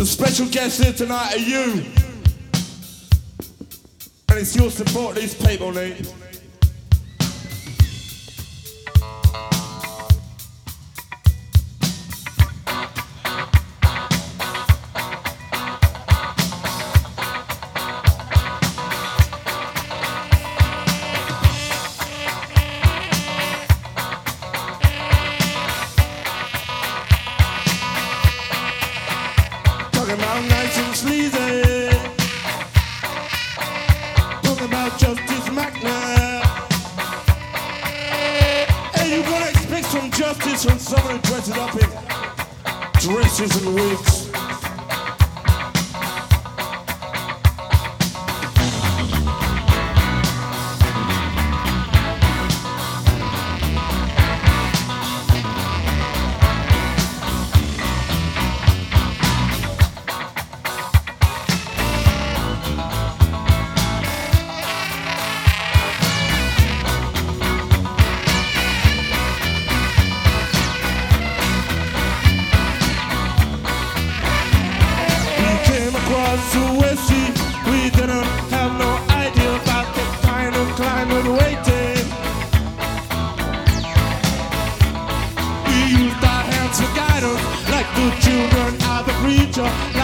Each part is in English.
The special guests here tonight are you. And it's your support these people need. it up in dresses and wigs. Yes.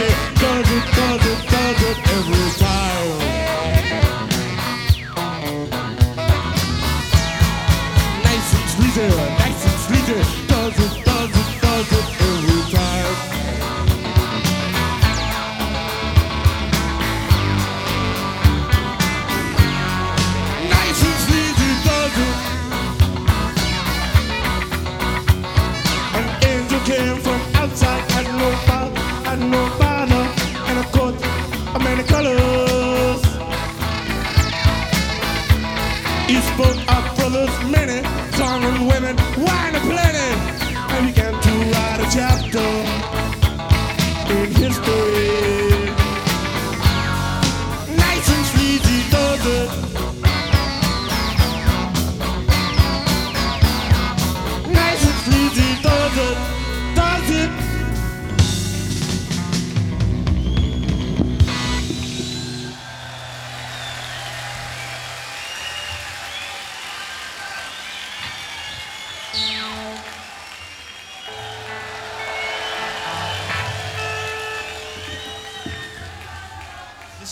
it, does every time. Nice and sleazy, uh, nice and sleazy. You spoke of brothers many, song and women, wine a plenty, and began to write a chapter in history.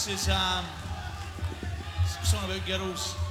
This is um, a song about girls.